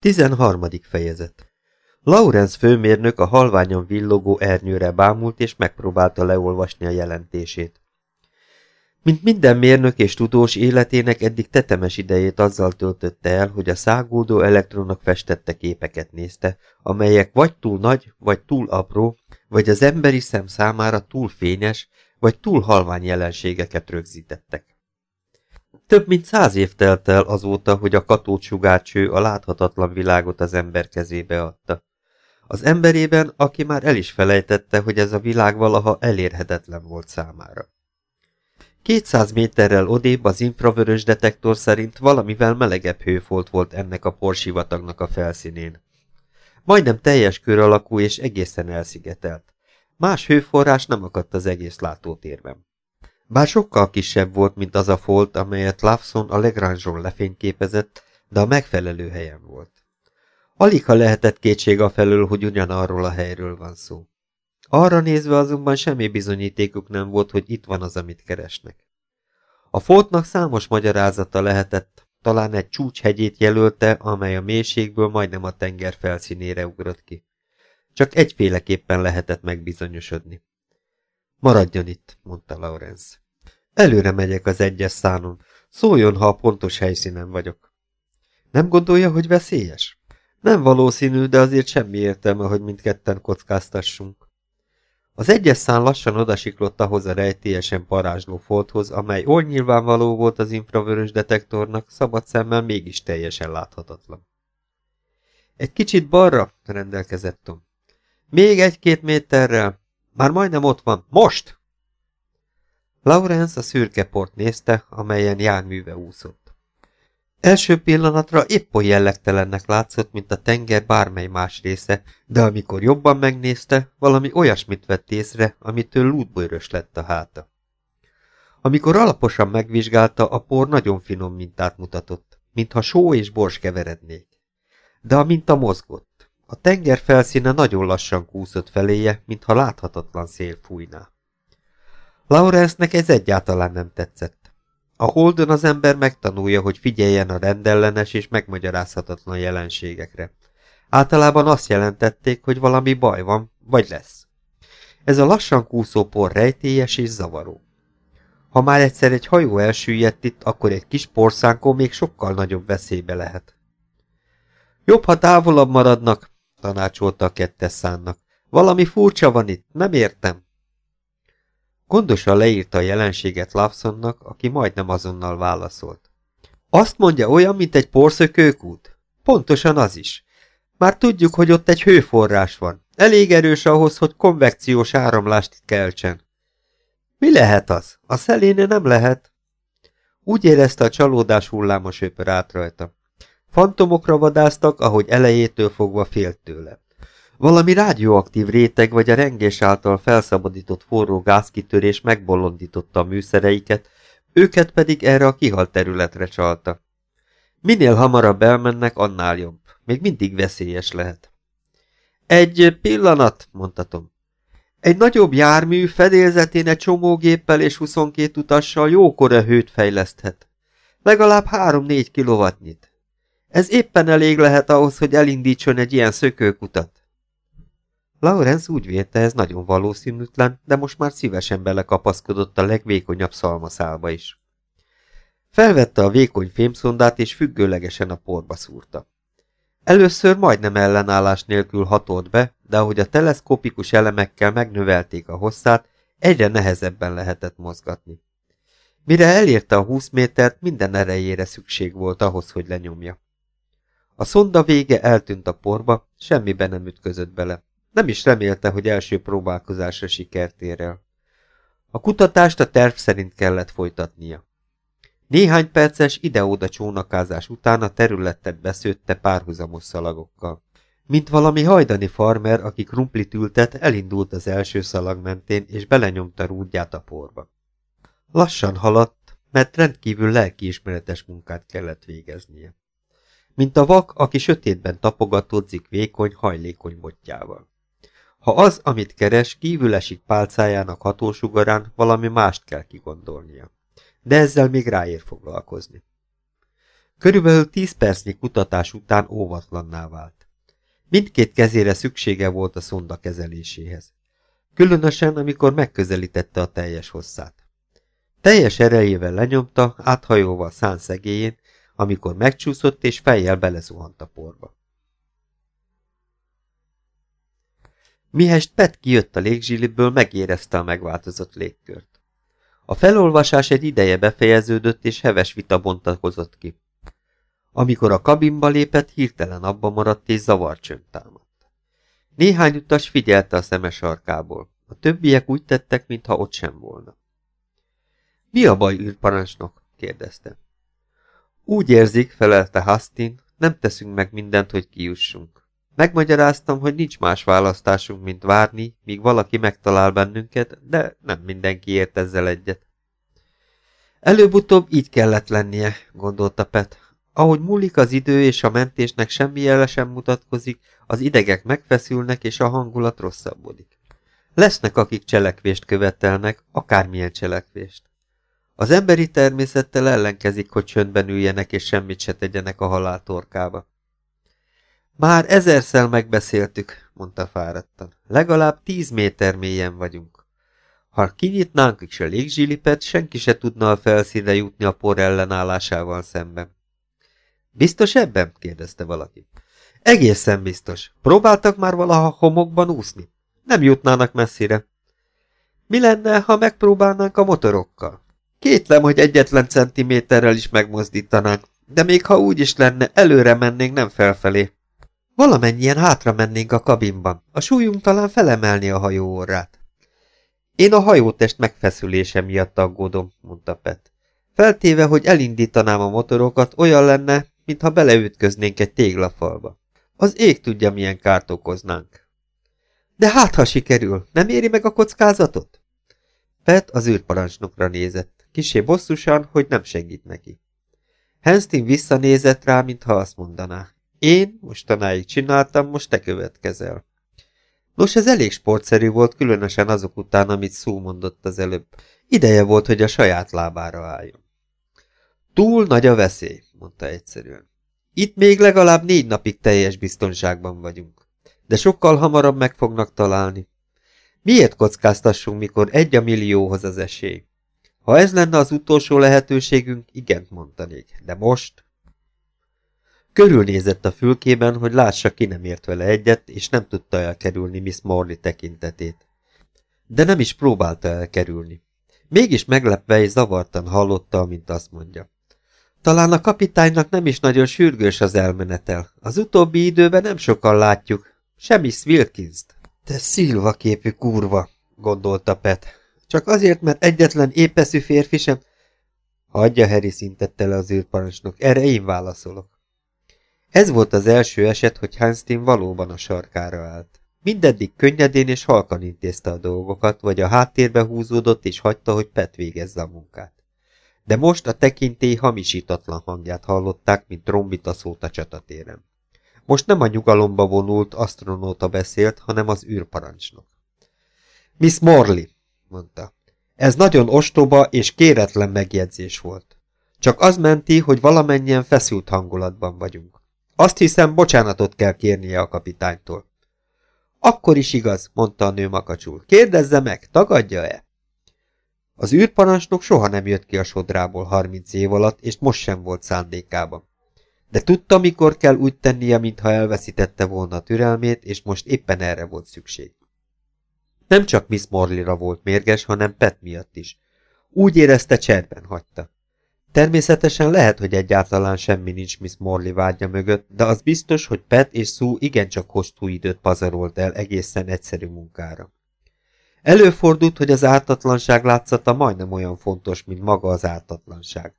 13. fejezet Lawrence főmérnök a halványan villogó ernyőre bámult, és megpróbálta leolvasni a jelentését. Mint minden mérnök és tudós életének eddig tetemes idejét azzal töltötte el, hogy a szágódó elektronok festette képeket nézte, amelyek vagy túl nagy, vagy túl apró, vagy az emberi szem számára túl fényes, vagy túl halvány jelenségeket rögzítettek. Több mint száz év telt el azóta, hogy a katócsugárcső a láthatatlan világot az ember kezébe adta. Az emberében, aki már el is felejtette, hogy ez a világ valaha elérhetetlen volt számára. 200 méterrel odébb az infravörös detektor szerint valamivel melegebb hőfolt volt ennek a porsivatagnak a felszínén. Majdnem teljes kör alakú és egészen elszigetelt. Más hőforrás nem akadt az egész látótérben. Bár sokkal kisebb volt, mint az a folt, amelyet Lawson a Legrange-on lefényképezett, de a megfelelő helyen volt. Alig ha lehetett kétség a felől, hogy ugyanarról a helyről van szó. Arra nézve azonban semmi bizonyítékuk nem volt, hogy itt van az, amit keresnek. A foltnak számos magyarázata lehetett, talán egy csúcshegyét jelölte, amely a mélységből majdnem a tenger felszínére ugrott ki. Csak egyféleképpen lehetett megbizonyosodni. Maradjon itt, mondta Lawrence. Előre megyek az egyes szánon. Szóljon, ha a pontos helyszínen vagyok. Nem gondolja, hogy veszélyes? Nem valószínű, de azért semmi értelme, hogy mindketten kockáztassunk. Az egyes szán lassan odasiklott ahhoz a rejtélyesen parázsló folthoz, amely oly nyilvánvaló volt az infravörös detektornak, szabad szemmel mégis teljesen láthatatlan. Egy kicsit balra, rendelkezett Tom. Még egy-két méterrel, már majdnem ott van. Most! Lawrence a szürke port nézte, amelyen járműve úszott. Első pillanatra épp oly jellegtelennek látszott, mint a tenger bármely más része, de amikor jobban megnézte, valami olyasmit vett észre, amitől lútbőrös lett a háta. Amikor alaposan megvizsgálta, a por nagyon finom mintát mutatott, mintha só és bors keverednék. De a minta mozgott. A tenger felszíne nagyon lassan kúszott feléje, mintha láthatatlan szél fújná. Lawrence-nek ez egyáltalán nem tetszett. A holdon az ember megtanulja, hogy figyeljen a rendellenes és megmagyarázhatatlan jelenségekre. Általában azt jelentették, hogy valami baj van, vagy lesz. Ez a lassan kúszó por rejtélyes és zavaró. Ha már egyszer egy hajó elsüllyedt itt, akkor egy kis porszánkó még sokkal nagyobb veszélybe lehet. Jobb, ha távolabb maradnak, tanácsolta a kettes szánnak. Valami furcsa van itt, nem értem. Gondosan leírta a jelenséget Lawsonnak, aki majdnem azonnal válaszolt. Azt mondja olyan, mint egy porszökőkút? Pontosan az is. Már tudjuk, hogy ott egy hőforrás van. Elég erős ahhoz, hogy konvekciós áramlást keltsen. Mi lehet az? A szeléne nem lehet. Úgy érezte a csalódás hullámos öpör át rajta. Fantomokra vadáztak, ahogy elejétől fogva félt tőle. Valami rádióaktív réteg vagy a rengés által felszabadított forró gázkitörés megbolondította a műszereiket, őket pedig erre a kihalt területre csalta. Minél hamarabb elmennek, annál jobb. Még mindig veszélyes lehet. Egy pillanat, mondtatom. Egy nagyobb jármű fedélzetén egy csomógéppel és 22 utassal jókora hőt fejleszthet. Legalább 3-4 kilowattnyit. Ez éppen elég lehet ahhoz, hogy elindítson egy ilyen szökőkutat. Laurence úgy vélte, ez nagyon valószínűtlen, de most már szívesen belekapaszkodott a legvékonyabb szalmaszálba is. Felvette a vékony fémszondát, és függőlegesen a porba szúrta. Először majdnem ellenállás nélkül hatolt be, de ahogy a teleszkopikus elemekkel megnövelték a hosszát, egyre nehezebben lehetett mozgatni. Mire elérte a 20 métert, minden erejére szükség volt ahhoz, hogy lenyomja. A szonda vége eltűnt a porba, semmiben nem ütközött bele. Nem is remélte, hogy első próbálkozásra sikert ér el. A kutatást a terv szerint kellett folytatnia. Néhány perces ide-oda csónakázás után a területet beszőtte párhuzamos szalagokkal. Mint valami hajdani farmer, aki krumplit ültet, elindult az első szalag mentén, és belenyomta rúdját a porba. Lassan haladt, mert rendkívül lelkiismeretes munkát kellett végeznie mint a vak, aki sötétben tapogatódzik vékony, hajlékony botjával. Ha az, amit keres, kívül esik pálcájának hatósugarán, valami mást kell kigondolnia. De ezzel még ráér foglalkozni. Körülbelül tíz percnyi kutatás után óvatlanná vált. Mindkét kezére szüksége volt a szonda kezeléséhez. Különösen, amikor megközelítette a teljes hosszát. Teljes erejével lenyomta, áthajolva a szán szegélyén, amikor megcsúszott és fejjel belezuhant a porba. Mihest Pet kijött a légzsiliből, megérezte a megváltozott légkört. A felolvasás egy ideje befejeződött, és heves vita bontakozott ki. Amikor a kabinba lépett, hirtelen abba maradt, és zavarcsönd támadt. Néhány utas figyelte a szeme sarkából. A többiek úgy tettek, mintha ott sem volna. Mi a baj, űrparancsnok? kérdezte. Úgy érzik, felelte Hastin, nem teszünk meg mindent, hogy kijussunk. Megmagyaráztam, hogy nincs más választásunk, mint várni, míg valaki megtalál bennünket, de nem mindenki ért ezzel egyet. Előbb-utóbb így kellett lennie, gondolta Pet. Ahogy múlik az idő és a mentésnek semmi jele sem mutatkozik, az idegek megfeszülnek és a hangulat rosszabbodik. Lesznek, akik cselekvést követelnek, akármilyen cselekvést. Az emberi természettel ellenkezik, hogy csöndben üljenek és semmit se tegyenek a halál torkába. Már ezerszer megbeszéltük, mondta fáradtan. Legalább tíz méter mélyen vagyunk. Ha kinyitnánk is a légzsilipet, senki se tudna a felszínre jutni a por ellenállásával szemben. Biztos ebben? kérdezte valaki. Egészen biztos. Próbáltak már valaha homokban úszni? Nem jutnának messzire. Mi lenne, ha megpróbálnánk a motorokkal? Kétlem, hogy egyetlen centiméterrel is megmozdítanánk, de még ha úgy is lenne, előre mennénk, nem felfelé. Valamennyien hátra mennénk a kabinban, a súlyunk talán felemelni a hajó orrát. Én a hajótest megfeszülése miatt aggódom, mondta Pet. Feltéve, hogy elindítanám a motorokat, olyan lenne, mintha beleütköznénk egy téglafalba. Az ég tudja, milyen kárt okoznánk. De hát, ha sikerül, nem éri meg a kockázatot? Pet az űrparancsnokra nézett, kisé bosszusan, hogy nem segít neki. Henstin visszanézett rá, mintha azt mondaná. Én mostanáig csináltam, most te következel. Nos, ez elég sportszerű volt, különösen azok után, amit Szó mondott az előbb. Ideje volt, hogy a saját lábára álljon. Túl nagy a veszély, mondta egyszerűen. Itt még legalább négy napig teljes biztonságban vagyunk. De sokkal hamarabb meg fognak találni. Miért kockáztassunk, mikor egy a millióhoz az esély? Ha ez lenne az utolsó lehetőségünk, igent mondanék, de most... Körülnézett a fülkében, hogy lássa, ki nem ért vele egyet, és nem tudta elkerülni Miss Morley tekintetét. De nem is próbálta elkerülni. Mégis meglepve és zavartan hallotta, mint azt mondja. Talán a kapitánynak nem is nagyon sürgős az elmenetel. Az utóbbi időben nem sokan látjuk. Se Miss Wilkins-t. Te szilva kurva, gondolta Pet. Csak azért, mert egyetlen épeszű férfi sem... Hagyja, Harry szintette le az űrparancsnok. Erre én válaszolok. Ez volt az első eset, hogy Hanstein valóban a sarkára állt. Mindeddig könnyedén és halkan intézte a dolgokat, vagy a háttérbe húzódott és hagyta, hogy Pet végezze a munkát. De most a tekintély hamisítatlan hangját hallották, mint trombita szót a csatatéren. Most nem a nyugalomba vonult asztronóta beszélt, hanem az űrparancsnok. Miss Morley, mondta, ez nagyon ostoba és kéretlen megjegyzés volt. Csak az menti, hogy valamennyien feszült hangulatban vagyunk. Azt hiszem, bocsánatot kell kérnie a kapitánytól. Akkor is igaz, mondta a nő makacsul. Kérdezze meg, tagadja-e? Az űrparancsnok soha nem jött ki a sodrából harminc év alatt, és most sem volt szándékában. De tudta, mikor kell úgy tennie, mintha elveszítette volna a türelmét, és most éppen erre volt szükség. Nem csak Miss Morley-ra volt mérges, hanem Pet miatt is. Úgy érezte, cserben hagyta. Természetesen lehet, hogy egyáltalán semmi nincs Miss Morley vágya mögött, de az biztos, hogy Pet és Sue igencsak hosszú időt pazarolt el egészen egyszerű munkára. Előfordult, hogy az ártatlanság látszata majdnem olyan fontos, mint maga az ártatlanság.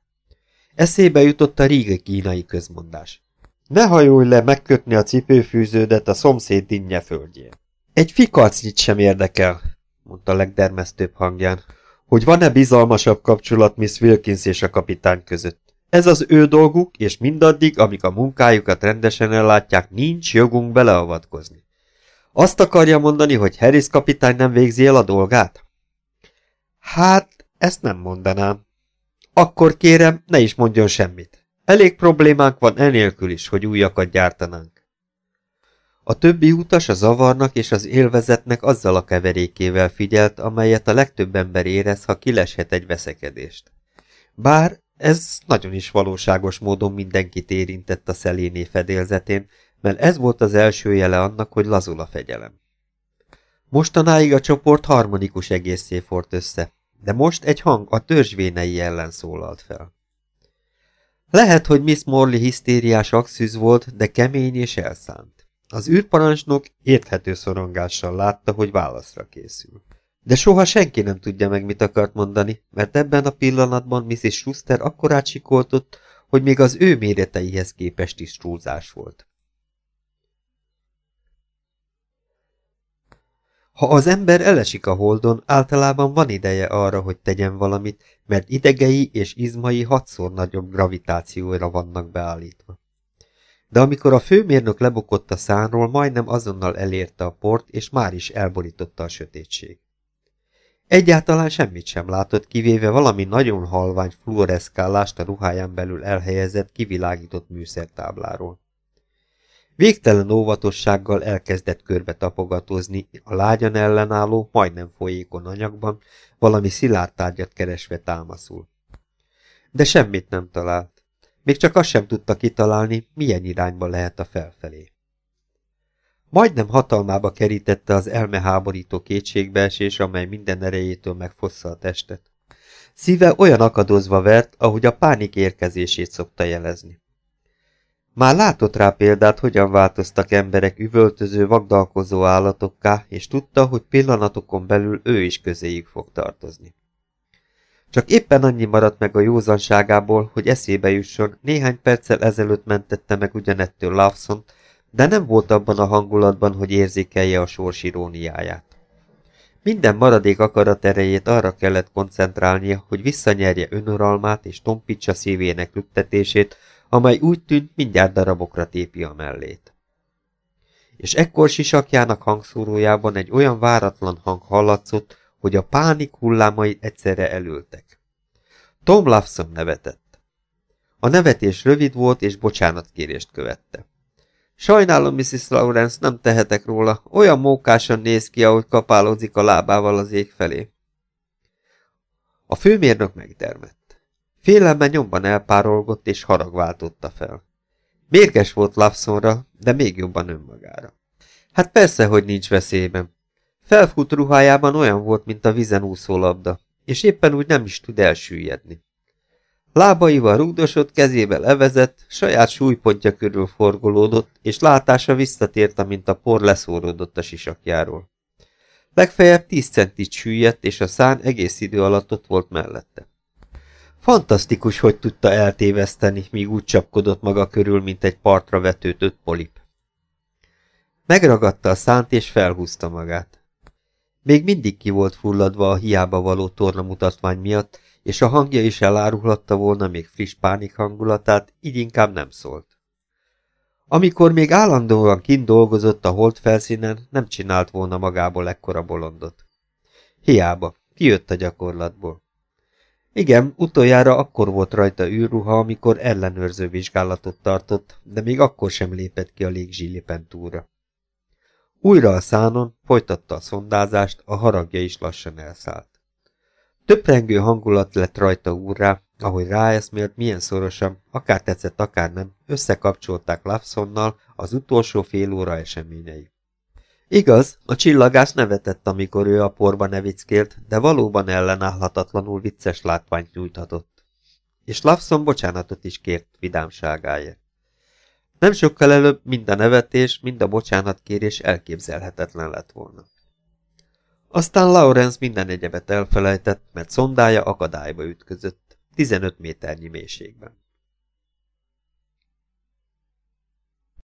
Eszébe jutott a régi kínai közmondás. Ne hajolj le megkötni a cipőfűződet a szomszéd dinnye földjén. Egy fikacnyit sem érdekel, mondta legdermesztőbb hangján, hogy van-e bizalmasabb kapcsolat Miss Wilkins és a kapitány között. Ez az ő dolguk, és mindaddig, amíg a munkájukat rendesen ellátják, nincs jogunk beleavatkozni. Azt akarja mondani, hogy Harris kapitány nem végzi el a dolgát? Hát, ezt nem mondanám. Akkor kérem, ne is mondjon semmit. Elég problémánk van enélkül is, hogy újakat gyártanánk. A többi utas a zavarnak és az élvezetnek azzal a keverékével figyelt, amelyet a legtöbb ember érez, ha kileshet egy veszekedést. Bár ez nagyon is valóságos módon mindenkit érintett a szeléné fedélzetén, mert ez volt az első jele annak, hogy lazul a fegyelem. Mostanáig a csoport harmonikus egészé fort össze, de most egy hang a törzsvénei ellen szólalt fel. Lehet, hogy Miss Morley hisztériás axűz volt, de kemény és elszánt. Az űrparancsnok érthető szorongással látta, hogy válaszra készül. De soha senki nem tudja meg, mit akart mondani, mert ebben a pillanatban Mrs. Schuster akkorát sikoltott, hogy még az ő méreteihez képest is túlzás volt. Ha az ember elesik a holdon, általában van ideje arra, hogy tegyen valamit, mert idegei és izmai hatszor nagyobb gravitációra vannak beállítva. De amikor a főmérnök lebukott a szánról, majdnem azonnal elérte a port, és már is elborította a sötétség. Egyáltalán semmit sem látott, kivéve valami nagyon halvány fluoreszkálást a ruháján belül elhelyezett, kivilágított műszertábláról. Végtelen óvatossággal elkezdett körbe tapogatózni a lágyan ellenálló, majdnem folyékon anyagban, valami szilárd tárgyat keresve támaszul. De semmit nem talált. Még csak azt sem tudta kitalálni, milyen irányba lehet a felfelé. Majdnem hatalmába kerítette az elmeháborító kétségbeesés, amely minden erejétől megfossza a testet. Szíve olyan akadozva vert, ahogy a pánik érkezését szokta jelezni. Már látott rá példát, hogyan változtak emberek üvöltöző, vagdalkozó állatokká, és tudta, hogy pillanatokon belül ő is közéjük fog tartozni. Csak éppen annyi maradt meg a józanságából, hogy eszébe jusson, néhány perccel ezelőtt mentette meg ugyanettől lawson de nem volt abban a hangulatban, hogy érzékelje a sors iróniáját. Minden maradék akarat erejét arra kellett koncentrálnia, hogy visszanyerje önuralmát és tompítsa szívének lüktetését, amely úgy tűnt, mindjárt darabokra tépi a mellét. És ekkor sisakjának hangszórójában egy olyan váratlan hang hallatszott, hogy a pánik hullámai egyszerre elültek. Tom Lawson nevetett. A nevetés rövid volt és bocsánatkérést követte. Sajnálom, Mrs. Lawrence, nem tehetek róla. Olyan mókásan néz ki, ahogy kapálózik a lábával az ég felé. A főmérnök megdermett. Félelme nyomban elpárolgott, és harag váltotta fel. Mérges volt Lawsonra, de még jobban önmagára. Hát persze, hogy nincs veszélyben. Felfut ruhájában olyan volt, mint a vizen úszó labda, és éppen úgy nem is tud elsüllyedni. Lábaival rúgdosott, kezével levezett, saját súlypontja körül forgolódott, és látása visszatért, mint a por leszóródott a sisakjáról. Legfeljebb tíz centit süllyedt, és a szán egész idő alatt ott volt mellette. Fantasztikus, hogy tudta eltéveszteni, míg úgy csapkodott maga körül, mint egy partra vetődött polip. Megragadta a szánt, és felhúzta magát. Még mindig ki volt fulladva a hiába való torna mutatvány miatt, és a hangja is elárulhatta volna még friss pánik hangulatát, így inkább nem szólt. Amikor még állandóan kint dolgozott a hold felszínen, nem csinált volna magából ekkora bolondot. Hiába, kijött a gyakorlatból. Igen, utoljára akkor volt rajta űrruha, amikor ellenőrző vizsgálatot tartott, de még akkor sem lépett ki a légzsilipen túra. Újra a szánon, folytatta a szondázást, a haragja is lassan elszállt. Töprengő hangulat lett rajta úrrá, ahogy ráeszmélt, milyen szorosan, akár tetszett, akár nem, összekapcsolták Lawsonnal az utolsó fél óra eseményei. Igaz, a csillagász nevetett, amikor ő a porba nevickélt, de valóban ellenállhatatlanul vicces látványt nyújthatott. És Lawson bocsánatot is kért vidámságáért. Nem sokkal előbb mind a nevetés, mind a bocsánatkérés elképzelhetetlen lett volna. Aztán Lawrence minden egyebet elfelejtett, mert szondája akadályba ütközött, 15 méternyi mélységben.